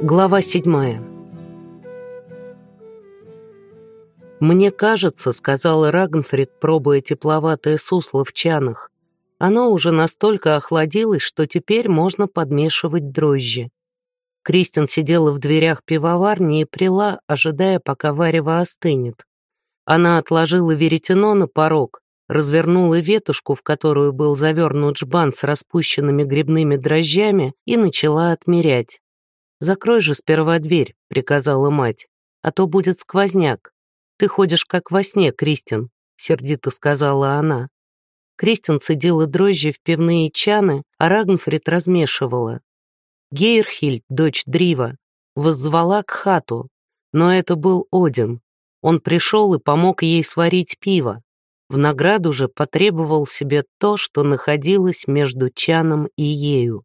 Глава седьмая. «Мне кажется», — сказала Рагнфрид, пробуя тепловатое сусло в чанах, «оно уже настолько охладилось, что теперь можно подмешивать дрожжи». Кристин сидела в дверях пивоварни и прила, ожидая, пока варево остынет. Она отложила веретено на порог, развернула ветушку, в которую был завернут жбан с распущенными грибными дрожжами, и начала отмерять. «Закрой же сперва дверь», — приказала мать, «а то будет сквозняк. Ты ходишь как во сне, Кристин», — сердито сказала она. Кристин цедила дрожжи в пивные чаны, а Рагнфрид размешивала. Гейрхильд, дочь Дрива, воззвала к хату, но это был Один. Он пришел и помог ей сварить пиво. В награду же потребовал себе то, что находилось между Чаном и ею.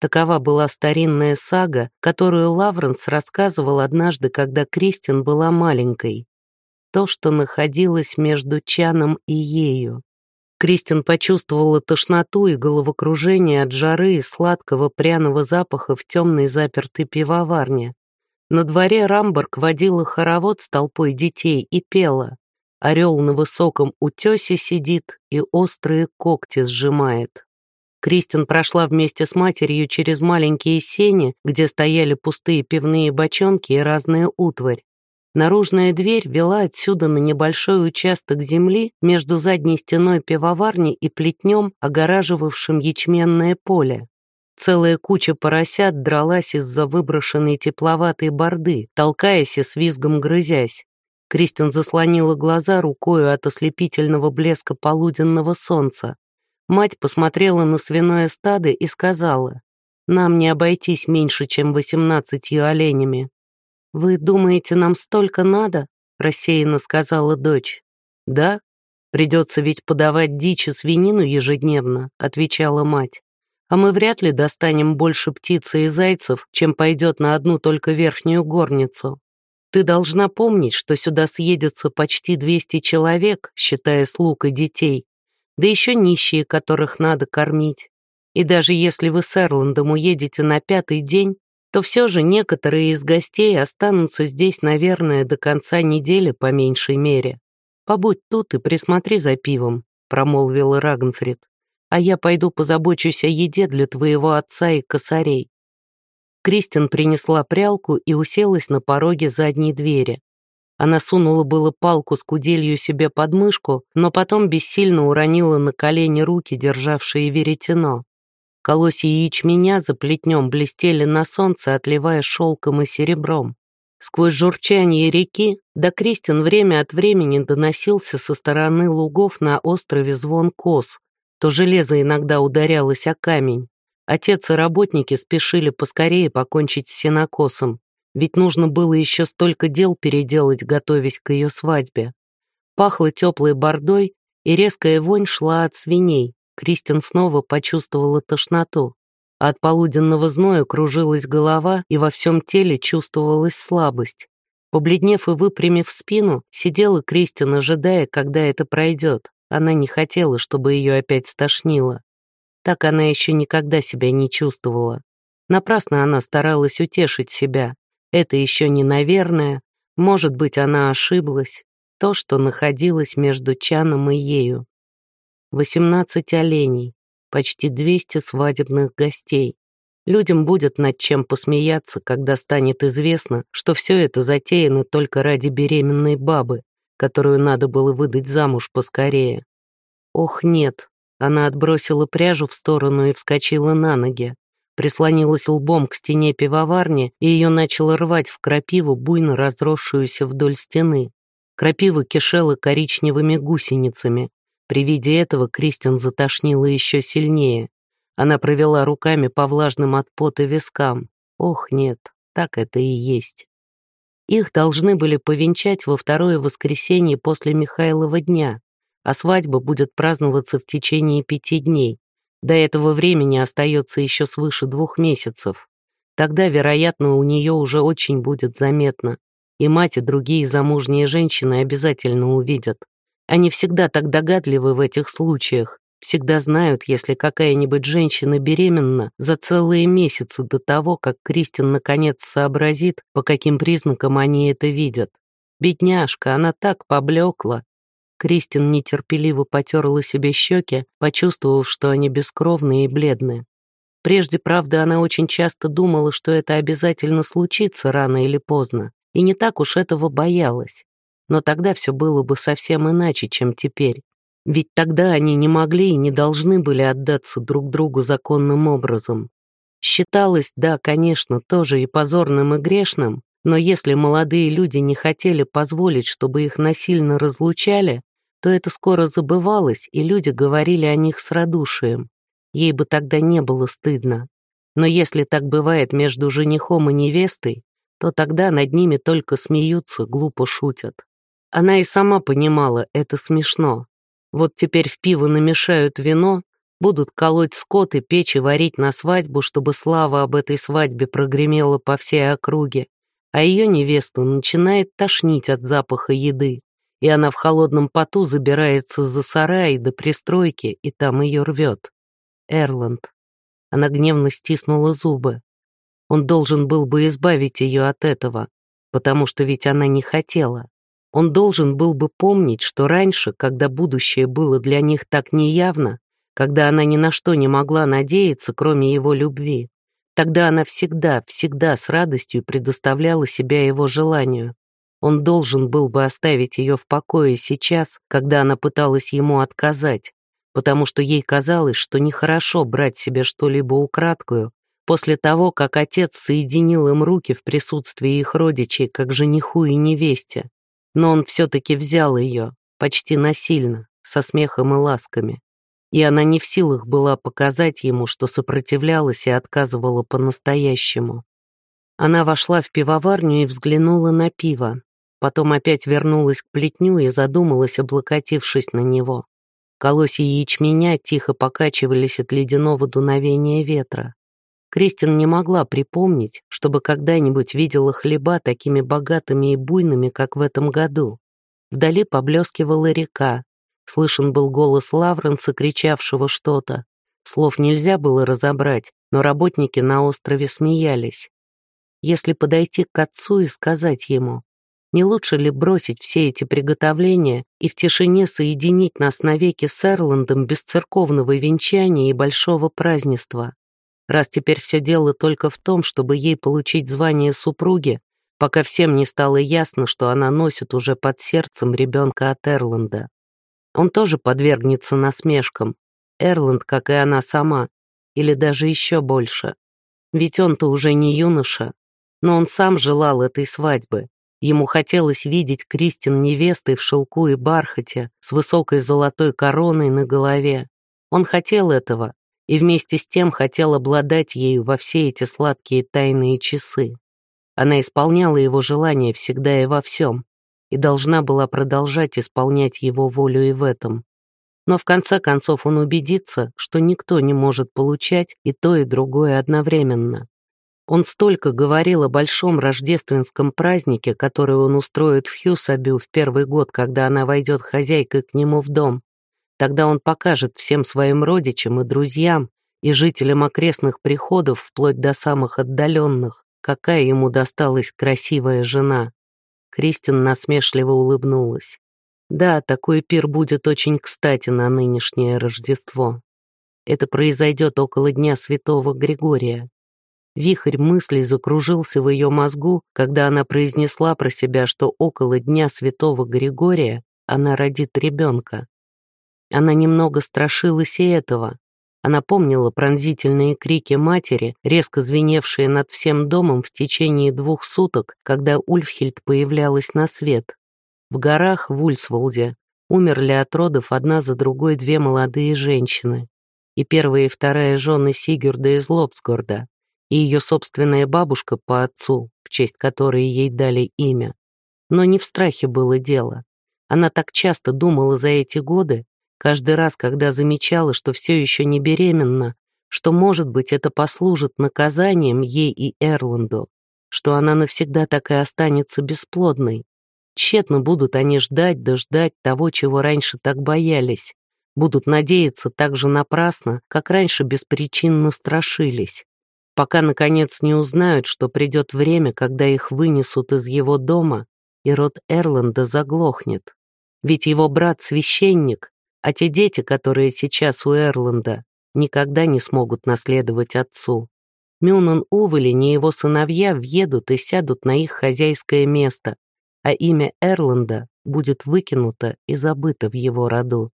Такова была старинная сага, которую Лавренс рассказывал однажды, когда Кристин была маленькой. То, что находилось между Чаном и ею. Кристин почувствовала тошноту и головокружение от жары и сладкого пряного запаха в темной запертой пивоварне. На дворе Рамберг водила хоровод с толпой детей и пела. Орел на высоком утесе сидит и острые когти сжимает. Кристин прошла вместе с матерью через маленькие сени, где стояли пустые пивные бочонки и разные утварь. Наружная дверь вела отсюда на небольшой участок земли между задней стеной пивоварни и плетнем, огораживавшим ячменное поле. Целая куча поросят дралась из-за выброшенной тепловатой борды, толкаясь и с визгом грызясь. Кристин заслонила глаза рукою от ослепительного блеска полуденного солнца. Мать посмотрела на свиное стадо и сказала, «Нам не обойтись меньше, чем восемнадцатью оленями». «Вы думаете, нам столько надо?» — рассеянно сказала дочь. «Да, придется ведь подавать дичь и свинину ежедневно», — отвечала мать. «А мы вряд ли достанем больше птицы и зайцев, чем пойдет на одну только верхнюю горницу. Ты должна помнить, что сюда съедется почти 200 человек, считая слуг и детей, да еще нищие, которых надо кормить. И даже если вы с Эрландом уедете на пятый день, то все же некоторые из гостей останутся здесь, наверное, до конца недели по меньшей мере. Побудь тут и присмотри за пивом», — промолвила Рагнфрид. «А я пойду позабочусь о еде для твоего отца и косарей». Кристин принесла прялку и уселась на пороге задней двери. Она сунула было палку с куделью себе под мышку, но потом бессильно уронила на колени руки, державшие веретено. Колосья ячменя за плетнем блестели на солнце, отливая шелком и серебром. Сквозь журчание реки до Кристин время от времени доносился со стороны лугов на острове звон кос. То железо иногда ударялось о камень. Отец и работники спешили поскорее покончить с сенокосом ведь нужно было еще столько дел переделать, готовясь к ее свадьбе. Пахло теплой бордой, и резкая вонь шла от свиней. Кристин снова почувствовала тошноту. От полуденного зноя кружилась голова, и во всем теле чувствовалась слабость. Побледнев и выпрямив спину, сидела Кристин, ожидая, когда это пройдет. Она не хотела, чтобы ее опять стошнило. Так она еще никогда себя не чувствовала. Напрасно она старалась утешить себя. Это еще не наверное, может быть, она ошиблась. То, что находилось между Чаном и ею. 18 оленей, почти 200 свадебных гостей. Людям будет над чем посмеяться, когда станет известно, что все это затеяно только ради беременной бабы, которую надо было выдать замуж поскорее. Ох, нет. Она отбросила пряжу в сторону и вскочила на ноги прислонилась лбом к стене пивоварни, и ее начало рвать в крапиву, буйно разросшуюся вдоль стены. Крапива кишела коричневыми гусеницами. При виде этого Кристин затошнила еще сильнее. Она провела руками по влажным от пота вискам. Ох, нет, так это и есть. Их должны были повенчать во второе воскресенье после Михайлова дня, а свадьба будет праздноваться в течение пяти дней. До этого времени остается еще свыше двух месяцев. Тогда, вероятно, у нее уже очень будет заметно. И мать, и другие замужние женщины обязательно увидят. Они всегда так догадливы в этих случаях. всегда знают, если какая-нибудь женщина беременна за целые месяцы до того, как Кристин наконец сообразит, по каким признакам они это видят. Бедняжка, она так поблекла. Кристин нетерпеливо потерла себе щеки, почувствовав, что они бескровные и бледные. Прежде, правда, она очень часто думала, что это обязательно случится рано или поздно, и не так уж этого боялась. Но тогда все было бы совсем иначе, чем теперь. Ведь тогда они не могли и не должны были отдаться друг другу законным образом. Считалось, да, конечно, тоже и позорным, и грешным, но если молодые люди не хотели позволить, чтобы их насильно разлучали, то это скоро забывалось, и люди говорили о них с радушием. Ей бы тогда не было стыдно. Но если так бывает между женихом и невестой, то тогда над ними только смеются, глупо шутят. Она и сама понимала, это смешно. Вот теперь в пиво намешают вино, будут колоть скот и печь и варить на свадьбу, чтобы слава об этой свадьбе прогремела по всей округе, а ее невесту начинает тошнить от запаха еды, и она в холодном поту забирается за сарай до пристройки, и там ее рвет. Эрланд. Она гневно стиснула зубы. Он должен был бы избавить ее от этого, потому что ведь она не хотела. Он должен был бы помнить, что раньше, когда будущее было для них так неявно, когда она ни на что не могла надеяться, кроме его любви, тогда она всегда, всегда с радостью предоставляла себя его желанию. Он должен был бы оставить ее в покое сейчас, когда она пыталась ему отказать, потому что ей казалось, что нехорошо брать себе что-либо украдкую после того, как отец соединил им руки в присутствии их родичей, как жениху и невесте. Но он все-таки взял ее, почти насильно, со смехом и ласками. И она не в силах была показать ему, что сопротивлялась и отказывала по-настоящему. Она вошла в пивоварню и взглянула на пиво, потом опять вернулась к плетню и задумалась, облокотившись на него. Колосья ячменя тихо покачивались от ледяного дуновения ветра. Кристин не могла припомнить, чтобы когда-нибудь видела хлеба такими богатыми и буйными, как в этом году. Вдали поблескивала река. Слышен был голос Лавренса, кричавшего что-то. Слов нельзя было разобрать, но работники на острове смеялись. Если подойти к отцу и сказать ему, не лучше ли бросить все эти приготовления и в тишине соединить нас навеки с Эрландом без церковного венчания и большого празднества? Раз теперь все дело только в том, чтобы ей получить звание супруги, пока всем не стало ясно, что она носит уже под сердцем ребенка от Эрланда. Он тоже подвергнется насмешкам. Эрланд, как и она сама, или даже еще больше. Ведь он-то уже не юноша, но он сам желал этой свадьбы, Ему хотелось видеть Кристин невестой в шелку и бархате, с высокой золотой короной на голове. Он хотел этого, и вместе с тем хотел обладать ею во все эти сладкие тайные часы. Она исполняла его желания всегда и во всем, и должна была продолжать исполнять его волю и в этом. Но в конце концов он убедится, что никто не может получать и то, и другое одновременно. Он столько говорил о большом рождественском празднике, который он устроит в Хьюсабю в первый год, когда она войдет хозяйкой к нему в дом. Тогда он покажет всем своим родичам и друзьям, и жителям окрестных приходов, вплоть до самых отдаленных, какая ему досталась красивая жена. Кристин насмешливо улыбнулась. Да, такой пир будет очень кстати на нынешнее Рождество. Это произойдет около Дня Святого Григория. Вихрь мыслей закружился в ее мозгу, когда она произнесла про себя, что около Дня Святого Григория она родит ребенка. Она немного страшилась и этого. Она помнила пронзительные крики матери, резко звеневшие над всем домом в течение двух суток, когда Ульфхильд появлялась на свет. В горах в Ульсволде умерли от родов одна за другой две молодые женщины. И первая и вторая жены Сигюрда из Лобсгорда, и ее собственная бабушка по отцу, в честь которой ей дали имя. Но не в страхе было дело. Она так часто думала за эти годы, каждый раз, когда замечала, что все еще не беременна, что, может быть, это послужит наказанием ей и Эрланду, что она навсегда так и останется бесплодной. Тщетно будут они ждать да ждать того, чего раньше так боялись. будут надеяться так же напрасно, как раньше беспричинно страшились, пока, наконец, не узнают, что придет время, когда их вынесут из его дома, и род Эрланда заглохнет. Ведь его брат — священник, а те дети, которые сейчас у Эрланда, никогда не смогут наследовать отцу. Мюнан Увели, не его сыновья, въедут и сядут на их хозяйское место, а имя Эрланда будет выкинуто и забыто в его роду.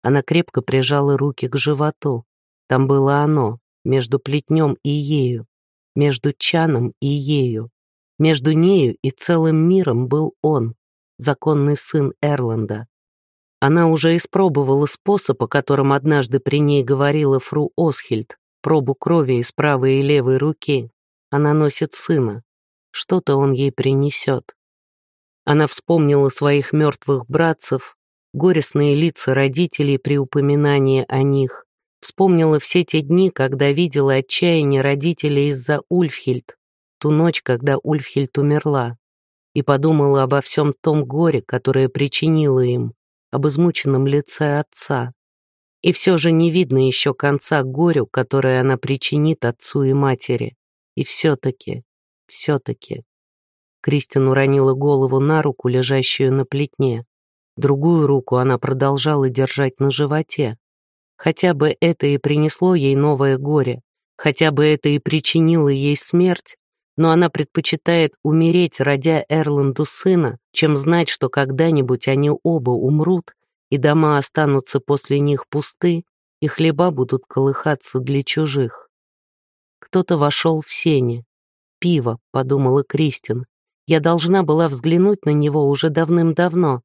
Она крепко прижала руки к животу. Там было оно, между плетнем и ею, между чаном и ею. Между нею и целым миром был он, законный сын Эрланда. Она уже испробовала способ, о котором однажды при ней говорила фру Осхильд, пробу крови из правой и левой руки. Она носит сына. Что-то он ей принесет. Она вспомнила своих мертвых братцев, горестные лица родителей при упоминании о них, вспомнила все те дни, когда видела отчаяние родителей из-за Ульфхильд, ту ночь, когда Ульфхильд умерла, и подумала обо всем том горе, которое причинило им, об измученном лице отца. И все же не видно еще конца горю, которое она причинит отцу и матери. И все-таки, все-таки. Кристин уронила голову на руку, лежащую на плетне. Другую руку она продолжала держать на животе. Хотя бы это и принесло ей новое горе, хотя бы это и причинило ей смерть, но она предпочитает умереть, родя Эрланду сына, чем знать, что когда-нибудь они оба умрут, и дома останутся после них пусты, и хлеба будут колыхаться для чужих. Кто-то вошел в сени. «Пиво», — подумала Кристин. «Я должна была взглянуть на него уже давным-давно».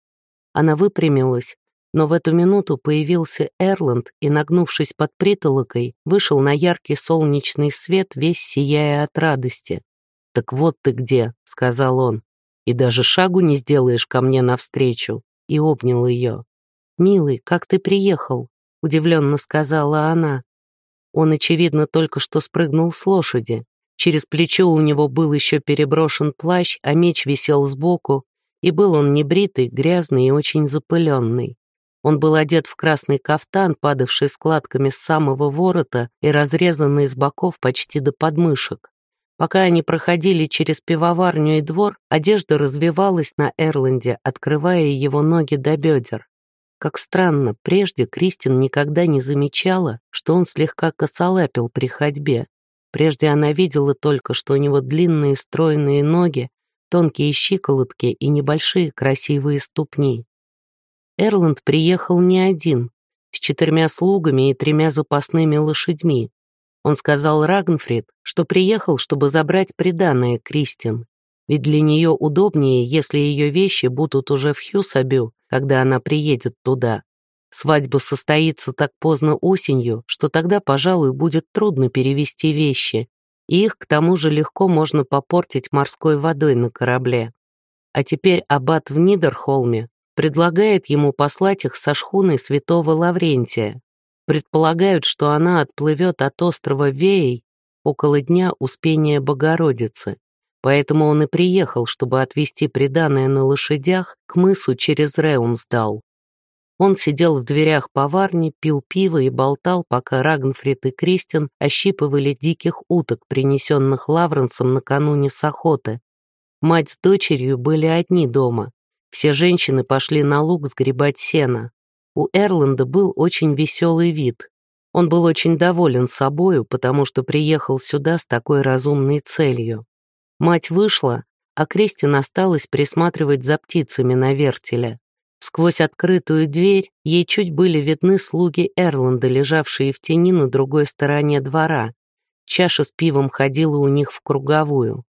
Она выпрямилась, но в эту минуту появился Эрланд и, нагнувшись под притолокой, вышел на яркий солнечный свет, весь сияя от радости. «Так вот ты где», — сказал он, — «и даже шагу не сделаешь ко мне навстречу», и обнял ее. «Милый, как ты приехал?» — удивленно сказала она. Он, очевидно, только что спрыгнул с лошади. Через плечо у него был еще переброшен плащ, а меч висел сбоку, и был он небритый, грязный и очень запыленный. Он был одет в красный кафтан, падавший складками с самого ворота и разрезанный с боков почти до подмышек. Пока они проходили через пивоварню и двор, одежда развивалась на Эрланде, открывая его ноги до бедер. Как странно, прежде Кристин никогда не замечала, что он слегка косолапил при ходьбе. Прежде она видела только, что у него длинные стройные ноги, тонкие щиколотки и небольшие красивые ступни. Эрланд приехал не один, с четырьмя слугами и тремя запасными лошадьми. Он сказал Рагнфрид, что приехал, чтобы забрать приданное Кристин, ведь для нее удобнее, если ее вещи будут уже в Хьюсабю, когда она приедет туда. Свадьба состоится так поздно осенью, что тогда, пожалуй, будет трудно перевести вещи, и их к тому же легко можно попортить морской водой на корабле. А теперь аббат в Нидерхолме предлагает ему послать их со шхуной святого Лаврентия, Предполагают, что она отплывет от острова Веей около дня Успения Богородицы, поэтому он и приехал, чтобы отвезти приданное на лошадях к мысу через Реумсдал. Он сидел в дверях поварни, пил пиво и болтал, пока Рагнфрид и Кристин ощипывали диких уток, принесенных Лавренсом накануне с охоты. Мать с дочерью были одни дома. Все женщины пошли на луг сгребать сено. У Эрланда был очень веселый вид. Он был очень доволен собою, потому что приехал сюда с такой разумной целью. Мать вышла, а Кристин осталась присматривать за птицами на вертеле. Сквозь открытую дверь ей чуть были видны слуги Эрланда, лежавшие в тени на другой стороне двора. Чаша с пивом ходила у них в круговую.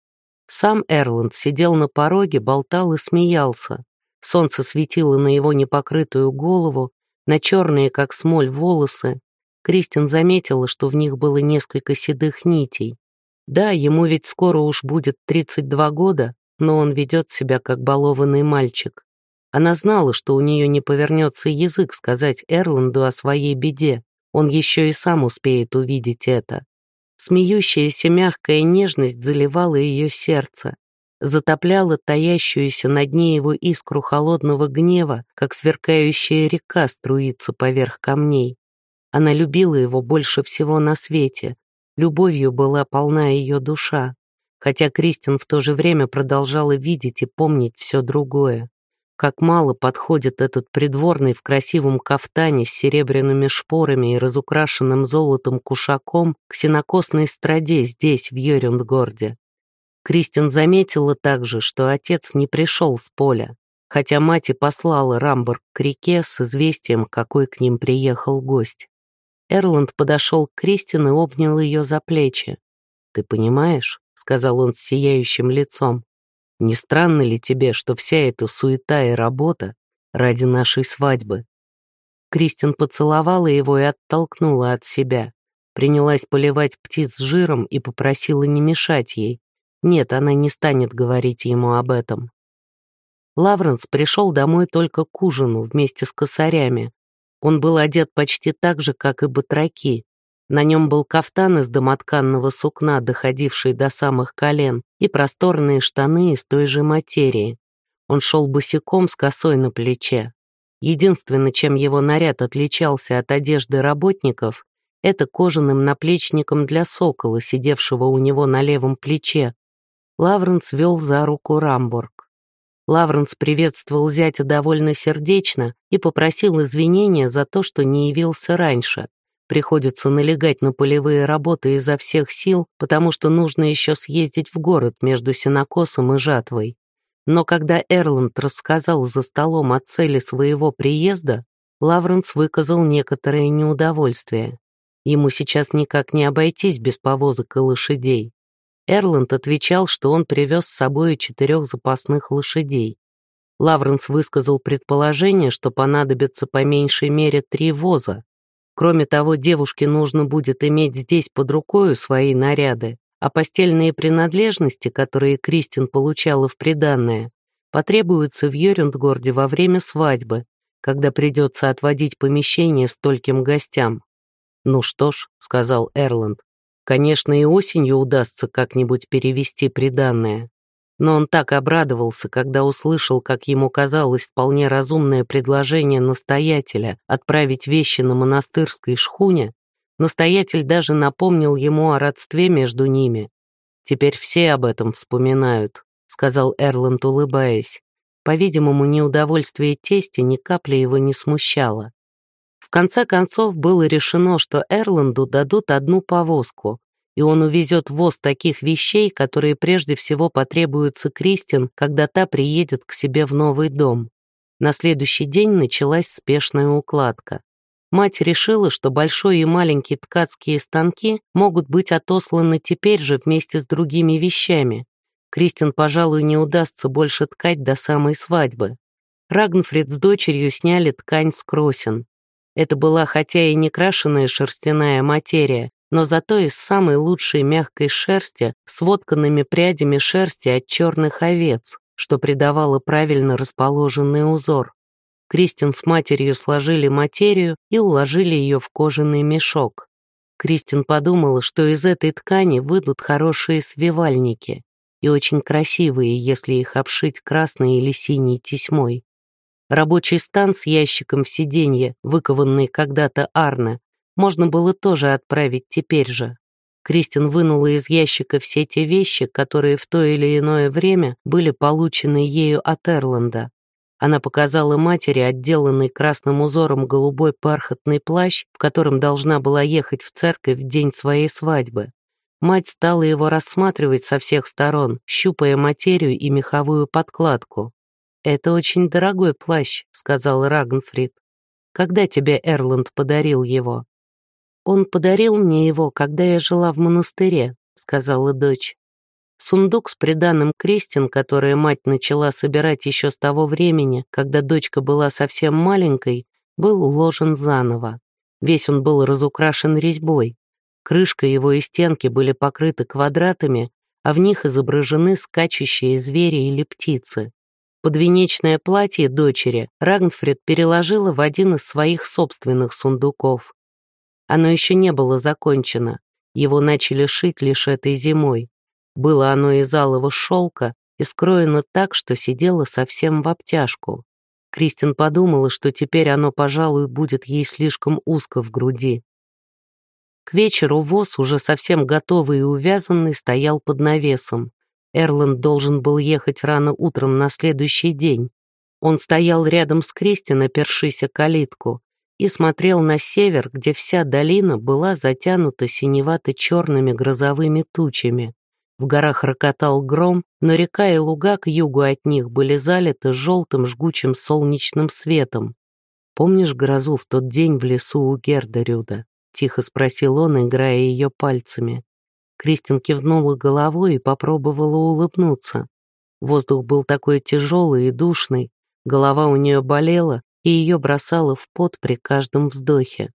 Сам Эрланд сидел на пороге, болтал и смеялся. Солнце светило на его непокрытую голову, на черные, как смоль, волосы. Кристин заметила, что в них было несколько седых нитей. Да, ему ведь скоро уж будет 32 года, но он ведет себя как балованный мальчик. Она знала, что у нее не повернется язык сказать Эрланду о своей беде. Он еще и сам успеет увидеть это. Смеющаяся мягкая нежность заливала ее сердце. Затопляла таящуюся на дне его искру холодного гнева, как сверкающая река струится поверх камней. Она любила его больше всего на свете. Любовью была полна ее душа, хотя Кристин в то же время продолжала видеть и помнить все другое. Как мало подходит этот придворный в красивом кафтане с серебряными шпорами и разукрашенным золотом кушаком к сенокосной страде здесь, в Йорюндгорде. Кристин заметила также, что отец не пришел с поля, хотя мать и послала Рамбург к реке с известием, какой к ним приехал гость. Эрланд подошел к Кристин и обнял ее за плечи. «Ты понимаешь?» — сказал он с сияющим лицом. Не странно ли тебе, что вся эта суета и работа ради нашей свадьбы?» Кристин поцеловала его и оттолкнула от себя. Принялась поливать птиц жиром и попросила не мешать ей. Нет, она не станет говорить ему об этом. Лавренс пришел домой только к ужину вместе с косарями. Он был одет почти так же, как и батраки, на нем был кафтан из домотканного сукна, доходивший до самых колен, и просторные штаны из той же материи. Он шел босиком с косой на плече. Единственное, чем его наряд отличался от одежды работников, это кожаным наплечником для сокола, сидевшего у него на левом плече. Лавренс вел за руку Рамбург. Лавренс приветствовал зятя довольно сердечно и попросил извинения за то, что не явился раньше. Приходится налегать на полевые работы изо всех сил, потому что нужно еще съездить в город между сенокосом и жатвой. Но когда Эрланд рассказал за столом о цели своего приезда, Лавренс выказал некоторое неудовольствие. Ему сейчас никак не обойтись без повозок и лошадей. Эрланд отвечал, что он привез с собой четырех запасных лошадей. Лавренс высказал предположение, что понадобится по меньшей мере три воза, Кроме того, девушке нужно будет иметь здесь под рукою свои наряды, а постельные принадлежности, которые Кристин получала в приданное, потребуются в Йорюндгорде во время свадьбы, когда придется отводить помещение стольким гостям. «Ну что ж», — сказал Эрланд, — «конечно, и осенью удастся как-нибудь перевести приданное. Но он так обрадовался, когда услышал, как ему казалось вполне разумное предложение настоятеля отправить вещи на монастырской шхуне, настоятель даже напомнил ему о родстве между ними. «Теперь все об этом вспоминают», — сказал Эрланд, улыбаясь. По-видимому, неудовольствие тестя ни капли его не смущало. Конце концов было решено, что Эрланду дадут одну повозку, и он увезет воз таких вещей, которые прежде всего потребуются Кристин, когда та приедет к себе в новый дом. На следующий день началась спешная укладка. Мать решила, что большой и маленький ткацкие станки могут быть отосланы теперь же вместе с другими вещами. Кристин, пожалуй, не удастся больше ткать до самой свадьбы. Рагнфрид с дочерью сняли ткань с кросен. Это была хотя и не крашеная шерстяная материя, но зато из самой лучшей мягкой шерсти с вотканными прядями шерсти от черных овец, что придавало правильно расположенный узор. Кристин с матерью сложили материю и уложили ее в кожаный мешок. Кристин подумала, что из этой ткани выйдут хорошие свивальники и очень красивые, если их обшить красной или синей тесьмой. Рабочий стан с ящиком в сиденье, выкованный когда-то Арне, можно было тоже отправить теперь же. Кристин вынула из ящика все те вещи, которые в то или иное время были получены ею от Эрланда. Она показала матери отделанный красным узором голубой бархатный плащ, в котором должна была ехать в церковь в день своей свадьбы. Мать стала его рассматривать со всех сторон, щупая материю и меховую подкладку. «Это очень дорогой плащ», — сказал Рагнфрид. «Когда тебе Эрланд подарил его?» «Он подарил мне его, когда я жила в монастыре», — сказала дочь. Сундук с приданным Кристин, которое мать начала собирать еще с того времени, когда дочка была совсем маленькой, был уложен заново. Весь он был разукрашен резьбой. Крышка его и стенки были покрыты квадратами, а в них изображены скачущие звери или птицы. Подвенечное платье дочери Рагнфрид переложила в один из своих собственных сундуков. Оно еще не было закончено. Его начали шить лишь этой зимой. Было оно из алого шелка, и скроено так, что сидела совсем в обтяжку. Кристин подумала, что теперь оно, пожалуй, будет ей слишком узко в груди. К вечеру воз, уже совсем готовый и увязанный, стоял под навесом. Эрланд должен был ехать рано утром на следующий день. Он стоял рядом с Кристин, опершись о калитку, и смотрел на север, где вся долина была затянута синевато-черными грозовыми тучами. В горах рокотал гром, но река и луга к югу от них были залиты желтым жгучим солнечным светом. «Помнишь грозу в тот день в лесу у Гердерюда?» — тихо спросил он, играя ее пальцами. Кристин кивнула головой и попробовала улыбнуться. Воздух был такой тяжелый и душный, голова у нее болела, и ее бросало в пот при каждом вздохе.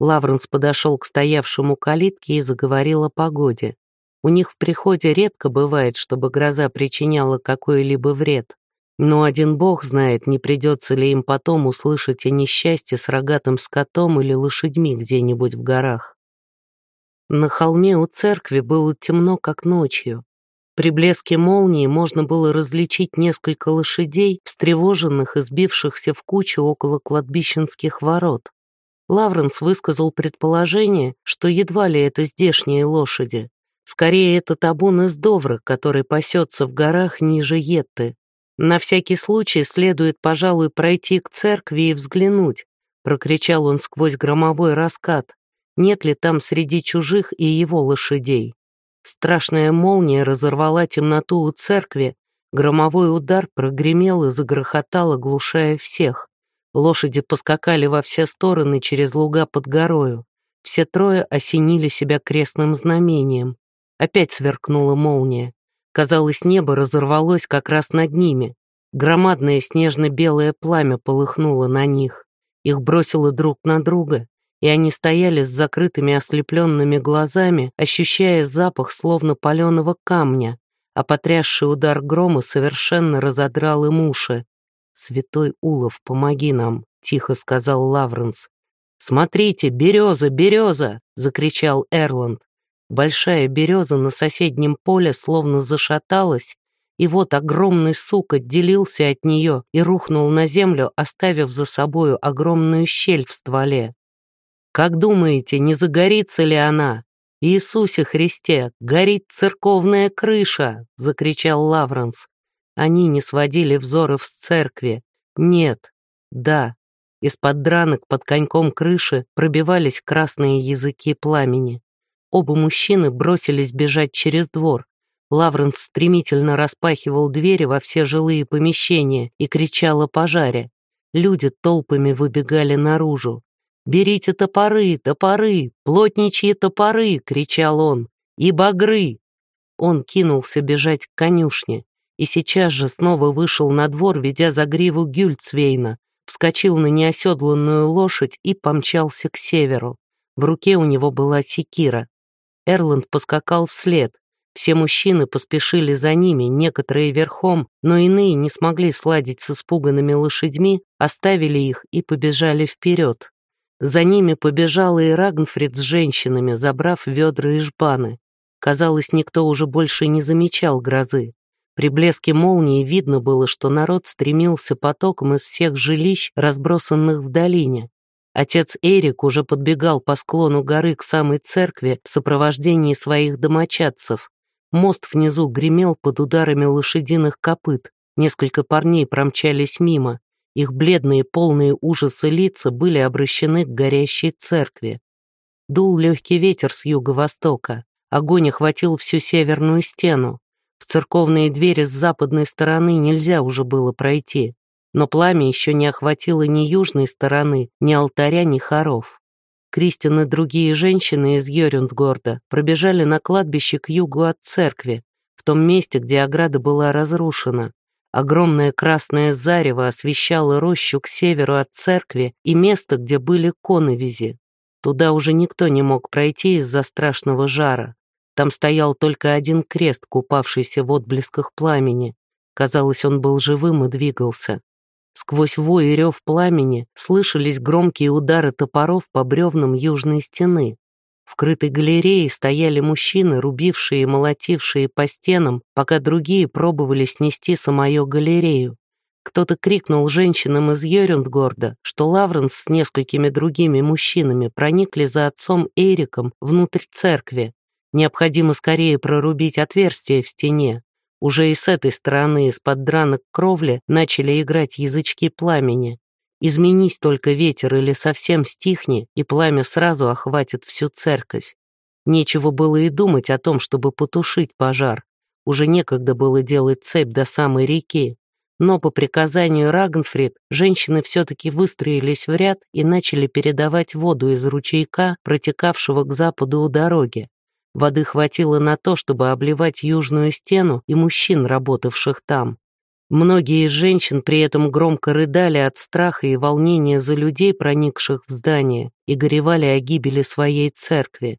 Лавренс подошел к стоявшему калитке и заговорил о погоде. У них в приходе редко бывает, чтобы гроза причиняла какой-либо вред. Но один бог знает, не придется ли им потом услышать о несчастье с рогатым скотом или лошадьми где-нибудь в горах. На холме у церкви было темно, как ночью. При блеске молнии можно было различить несколько лошадей, встревоженных и сбившихся в кучу около кладбищенских ворот. Лавренс высказал предположение, что едва ли это здешние лошади. Скорее, это табун из Довра, который пасется в горах ниже Етты. На всякий случай следует, пожалуй, пройти к церкви и взглянуть, прокричал он сквозь громовой раскат. Нет ли там среди чужих и его лошадей? Страшная молния разорвала темноту у церкви, громовой удар прогремел и загрохотал, оглушая всех. Лошади поскакали во все стороны через луга под горою. Все трое осенили себя крестным знамением. Опять сверкнула молния. Казалось, небо разорвалось как раз над ними. Громадное снежно-белое пламя полыхнуло на них. Их бросило друг на друга, и они стояли с закрытыми ослепленными глазами, ощущая запах словно паленого камня, а потрясший удар грома совершенно разодрал им уши. «Святой Улов, помоги нам», — тихо сказал Лавренс. «Смотрите, береза, береза!» — закричал Эрланд. Большая береза на соседнем поле словно зашаталась, и вот огромный сук отделился от нее и рухнул на землю, оставив за собою огромную щель в стволе. «Как думаете, не загорится ли она?» «Иисусе Христе, горит церковная крыша!» — закричал Лавренс. Они не сводили взоров с церкви. Нет, да. Из-под дранок под коньком крыши пробивались красные языки пламени. Оба мужчины бросились бежать через двор. Лавренс стремительно распахивал двери во все жилые помещения и кричал о пожаре. Люди толпами выбегали наружу. «Берите топоры, топоры, плотничьи топоры!» — кричал он. «И багры!» Он кинулся бежать к конюшне и сейчас же снова вышел на двор, ведя за гриву Гюльцвейна, вскочил на неоседланную лошадь и помчался к северу. В руке у него была секира. Эрланд поскакал вслед. Все мужчины поспешили за ними, некоторые верхом, но иные не смогли сладить с испуганными лошадьми, оставили их и побежали вперед. За ними побежала и Рагнфрид с женщинами, забрав ведра и жбаны. Казалось, никто уже больше не замечал грозы. При блеске молнии видно было, что народ стремился потоком из всех жилищ, разбросанных в долине. Отец Эрик уже подбегал по склону горы к самой церкви в сопровождении своих домочадцев. Мост внизу гремел под ударами лошадиных копыт. Несколько парней промчались мимо. Их бледные, полные ужаса лица были обращены к горящей церкви. Дул легкий ветер с юго-востока. Огонь охватил всю северную стену. В церковные двери с западной стороны нельзя уже было пройти но пламя еще не охватило ни южной стороны, ни алтаря, ни хоров. Кристин и другие женщины из Йорюндгорда пробежали на кладбище к югу от церкви, в том месте, где ограда была разрушена. Огромное красное зарево освещало рощу к северу от церкви и место, где были коновизи. Туда уже никто не мог пройти из-за страшного жара. Там стоял только один крест, купавшийся в отблесках пламени. Казалось, он был живым и двигался. Сквозь вой и рев пламени слышались громкие удары топоров по бревнам южной стены. В крытой галерее стояли мужчины, рубившие и молотившие по стенам, пока другие пробовали снести самую галерею. Кто-то крикнул женщинам из Йорюндгорда, что Лавренс с несколькими другими мужчинами проникли за отцом Эриком внутрь церкви. Необходимо скорее прорубить отверстие в стене. Уже и с этой стороны из-под дранок кровли начали играть язычки пламени. Изменись только ветер или совсем стихни, и пламя сразу охватит всю церковь. Нечего было и думать о том, чтобы потушить пожар. Уже некогда было делать цепь до самой реки. Но по приказанию Рагнфрид женщины все-таки выстроились в ряд и начали передавать воду из ручейка, протекавшего к западу у дороги. Воды хватило на то, чтобы обливать южную стену и мужчин, работавших там. Многие из женщин при этом громко рыдали от страха и волнения за людей, проникших в здание, и горевали о гибели своей церкви.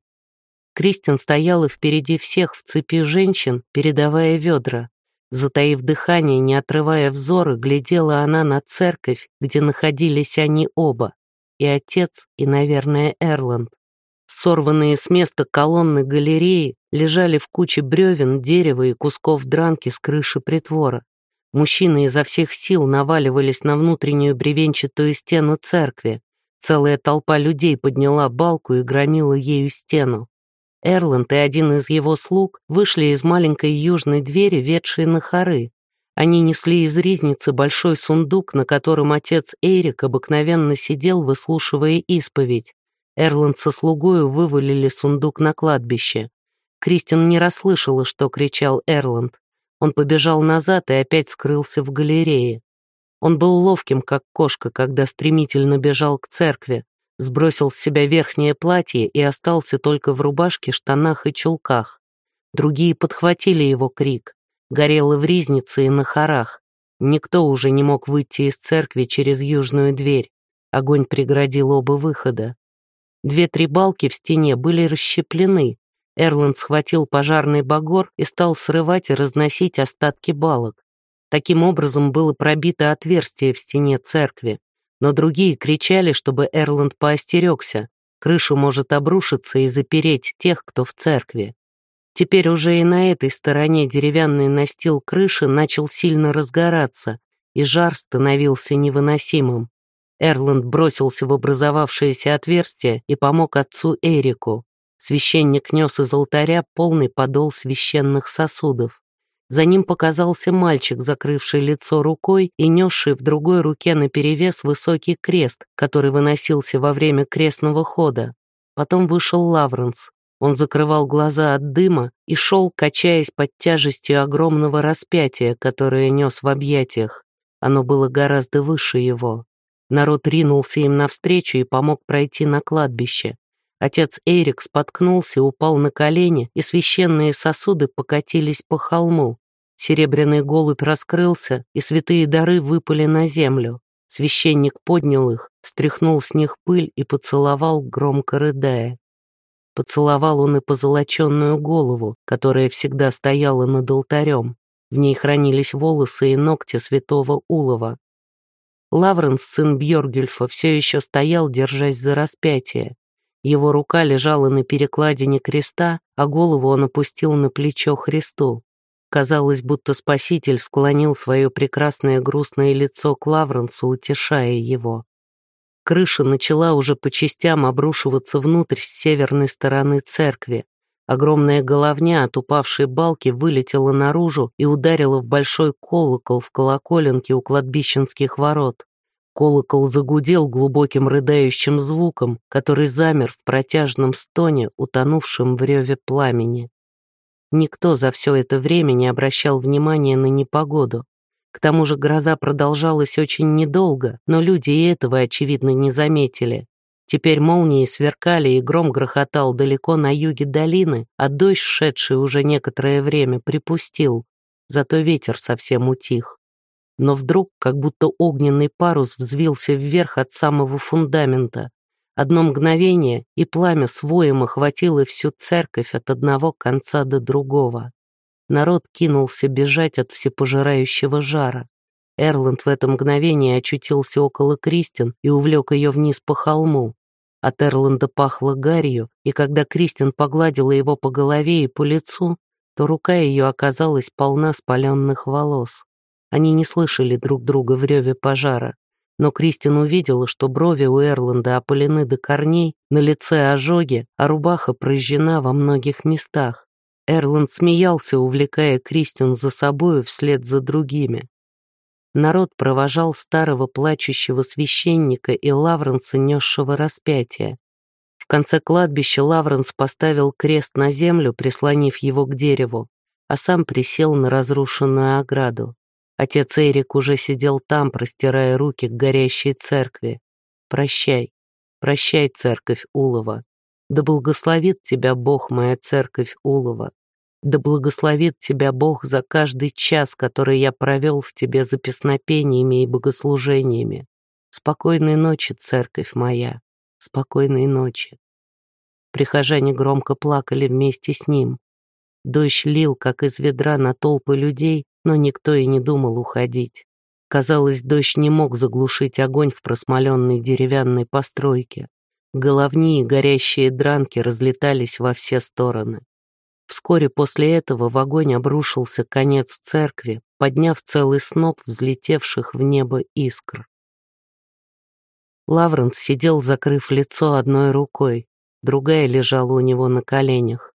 Кристин стояла впереди всех в цепи женщин, передавая ведра. Затаив дыхание, не отрывая взоры, глядела она на церковь, где находились они оба, и отец, и, наверное, Эрланд. Сорванные с места колонны галереи лежали в куче бревен, дерева и кусков дранки с крыши притвора. Мужчины изо всех сил наваливались на внутреннюю бревенчатую стену церкви. Целая толпа людей подняла балку и громила ею стену. Эрланд и один из его слуг вышли из маленькой южной двери, ведшей на хоры. Они несли из ризницы большой сундук, на котором отец Эрик обыкновенно сидел, выслушивая исповедь. Эрланд со слугою вывалили сундук на кладбище. Кристин не расслышала, что кричал Эрланд. Он побежал назад и опять скрылся в галерее. Он был ловким, как кошка, когда стремительно бежал к церкви, сбросил с себя верхнее платье и остался только в рубашке, штанах и чулках. Другие подхватили его крик. Горело в ризнице и на хорах. Никто уже не мог выйти из церкви через южную дверь. Огонь преградил оба выхода. Две-три балки в стене были расщеплены. Эрланд схватил пожарный багор и стал срывать и разносить остатки балок. Таким образом было пробито отверстие в стене церкви. Но другие кричали, чтобы Эрланд поостерегся. Крыша может обрушиться и запереть тех, кто в церкви. Теперь уже и на этой стороне деревянный настил крыши начал сильно разгораться, и жар становился невыносимым. Эрланд бросился в образовавшееся отверстие и помог отцу Эрику. Священник нес из алтаря полный подол священных сосудов. За ним показался мальчик, закрывший лицо рукой и несший в другой руке наперевес высокий крест, который выносился во время крестного хода. Потом вышел Лавренс. Он закрывал глаза от дыма и шел, качаясь под тяжестью огромного распятия, которое нес в объятиях. Оно было гораздо выше его. Народ ринулся им навстречу и помог пройти на кладбище. Отец Эрик споткнулся, упал на колени, и священные сосуды покатились по холму. Серебряный голубь раскрылся, и святые дары выпали на землю. Священник поднял их, стряхнул с них пыль и поцеловал, громко рыдая. Поцеловал он и позолоченную голову, которая всегда стояла над алтарем. В ней хранились волосы и ногти святого Улова. Лавренс, сын Бьоргюльфа, все еще стоял, держась за распятие. Его рука лежала на перекладине креста, а голову он опустил на плечо Христу. Казалось, будто Спаситель склонил свое прекрасное грустное лицо к Лавренсу, утешая его. Крыша начала уже по частям обрушиваться внутрь с северной стороны церкви. Огромная головня от упавшей балки вылетела наружу и ударила в большой колокол в колоколенке у кладбищенских ворот. Колокол загудел глубоким рыдающим звуком, который замер в протяжном стоне, утонувшем в реве пламени. Никто за все это время не обращал внимания на непогоду. К тому же гроза продолжалась очень недолго, но люди и этого, очевидно, не заметили. Теперь молнии сверкали, и гром грохотал далеко на юге долины, а дождь, шедший уже некоторое время, припустил. Зато ветер совсем утих. Но вдруг, как будто огненный парус взвился вверх от самого фундамента. Одно мгновение, и пламя с воем охватило всю церковь от одного конца до другого. Народ кинулся бежать от всепожирающего жара. Эрланд в это мгновение очутился около Кристин и увлек ее вниз по холму. От Эрланда пахло гарью, и когда Кристин погладила его по голове и по лицу, то рука ее оказалась полна спаленных волос. Они не слышали друг друга в реве пожара, но Кристин увидела, что брови у Эрланда опалены до корней, на лице ожоги, а рубаха прожжена во многих местах. Эрланд смеялся, увлекая Кристин за собою вслед за другими. Народ провожал старого плачущего священника и Лавренса, несшего распятие. В конце кладбища Лавренс поставил крест на землю, прислонив его к дереву, а сам присел на разрушенную ограду. Отец Эрик уже сидел там, простирая руки к горящей церкви. «Прощай, прощай, церковь Улова. Да благословит тебя Бог, моя церковь Улова. Да благословит тебя Бог за каждый час, который я провел в тебе за песнопениями и богослужениями. Спокойной ночи, церковь моя спокойной ночи. Прихожане громко плакали вместе с ним. Дождь лил, как из ведра, на толпы людей, но никто и не думал уходить. Казалось, дождь не мог заглушить огонь в просмоленной деревянной постройке. Головни и горящие дранки разлетались во все стороны. Вскоре после этого в огонь обрушился конец церкви, подняв целый сноп взлетевших в небо искр. Лавренс сидел, закрыв лицо одной рукой, другая лежала у него на коленях.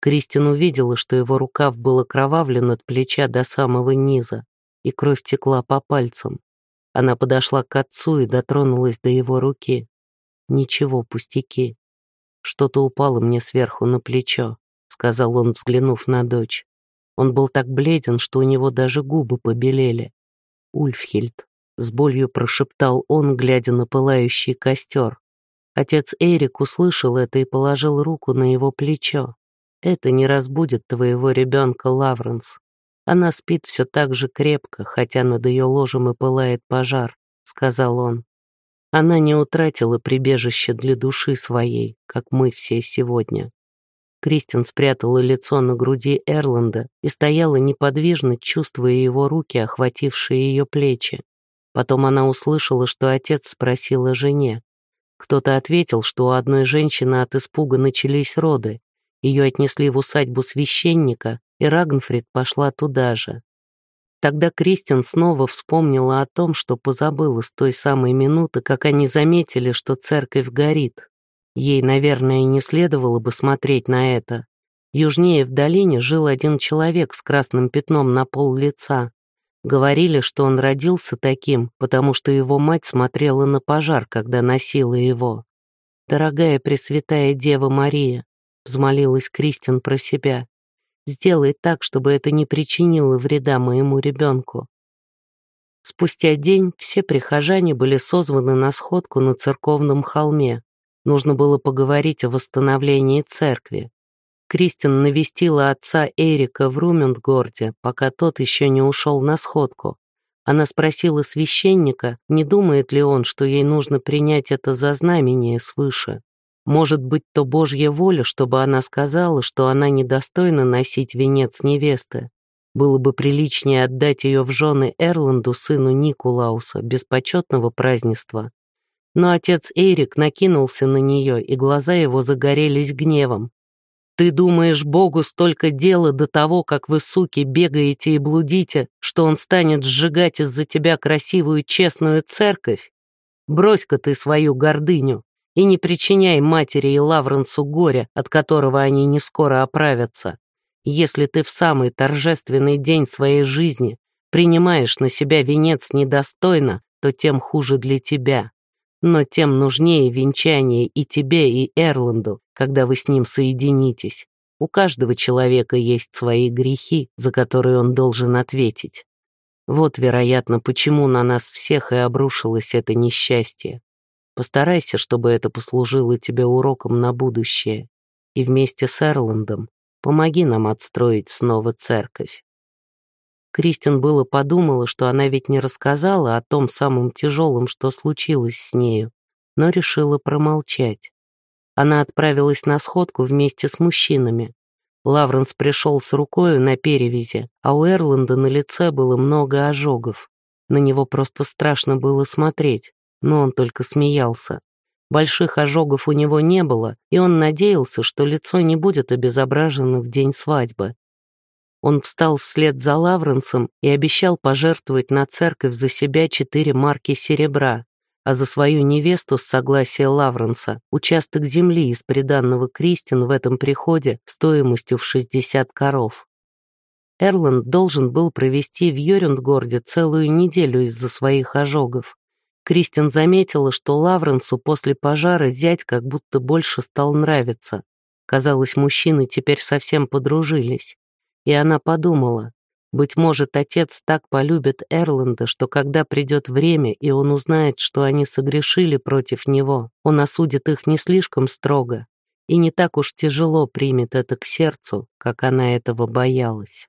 Кристин увидела, что его рукав был окровавлен от плеча до самого низа, и кровь текла по пальцам. Она подошла к отцу и дотронулась до его руки. «Ничего, пустяки. Что-то упало мне сверху на плечо», — сказал он, взглянув на дочь. Он был так бледен, что у него даже губы побелели. «Ульфхильд, с болью прошептал он, глядя на пылающий костер. Отец Эрик услышал это и положил руку на его плечо. «Это не разбудит твоего ребенка, Лавренс. Она спит все так же крепко, хотя над ее ложем и пылает пожар», — сказал он. «Она не утратила прибежище для души своей, как мы все сегодня». Кристин спрятала лицо на груди Эрланда и стояла неподвижно, чувствуя его руки, охватившие ее плечи. Потом она услышала, что отец спросил о жене. Кто-то ответил, что у одной женщины от испуга начались роды. Ее отнесли в усадьбу священника, и Рагнфрид пошла туда же. Тогда Кристин снова вспомнила о том, что позабыла с той самой минуты, как они заметили, что церковь горит. Ей, наверное, не следовало бы смотреть на это. Южнее в долине жил один человек с красным пятном на пол лица. Говорили, что он родился таким, потому что его мать смотрела на пожар, когда носила его. «Дорогая Пресвятая Дева Мария», — взмолилась Кристин про себя, «сделай так, чтобы это не причинило вреда моему ребенку». Спустя день все прихожане были созваны на сходку на церковном холме. Нужно было поговорить о восстановлении церкви. Кристин навестила отца Эрика в Румюндгорде, пока тот еще не ушел на сходку. Она спросила священника, не думает ли он, что ей нужно принять это за знамение свыше. Может быть, то Божья воля, чтобы она сказала, что она недостойна носить венец невесты. Было бы приличнее отдать ее в жены Эрланду, сыну Никулауса, без почетного празднества. Но отец Эрик накинулся на нее, и глаза его загорелись гневом. Ты думаешь, Богу столько дела до того, как вы, суки, бегаете и блудите, что он станет сжигать из-за тебя красивую честную церковь? Брось-ка ты свою гордыню и не причиняй матери и Лавренсу горя, от которого они не скоро оправятся. Если ты в самый торжественный день своей жизни принимаешь на себя венец недостойно, то тем хуже для тебя но тем нужнее венчание и тебе, и Эрланду, когда вы с ним соединитесь. У каждого человека есть свои грехи, за которые он должен ответить. Вот, вероятно, почему на нас всех и обрушилось это несчастье. Постарайся, чтобы это послужило тебе уроком на будущее. И вместе с Эрландом помоги нам отстроить снова церковь. Кристин было подумала, что она ведь не рассказала о том самом тяжелом, что случилось с нею, но решила промолчать. Она отправилась на сходку вместе с мужчинами. Лавренс пришел с рукою на перевязи, а у Эрланда на лице было много ожогов. На него просто страшно было смотреть, но он только смеялся. Больших ожогов у него не было, и он надеялся, что лицо не будет обезображено в день свадьбы. Он встал вслед за Лавренсом и обещал пожертвовать на церковь за себя четыре марки серебра, а за свою невесту с согласия Лавренса участок земли из приданного Кристин в этом приходе стоимостью в 60 коров. Эрланд должен был провести в Йорюндгорде целую неделю из-за своих ожогов. Кристин заметила, что Лавренсу после пожара зять как будто больше стал нравиться. Казалось, мужчины теперь совсем подружились. И она подумала, быть может, отец так полюбит Эрланда, что когда придет время, и он узнает, что они согрешили против него, он осудит их не слишком строго и не так уж тяжело примет это к сердцу, как она этого боялась.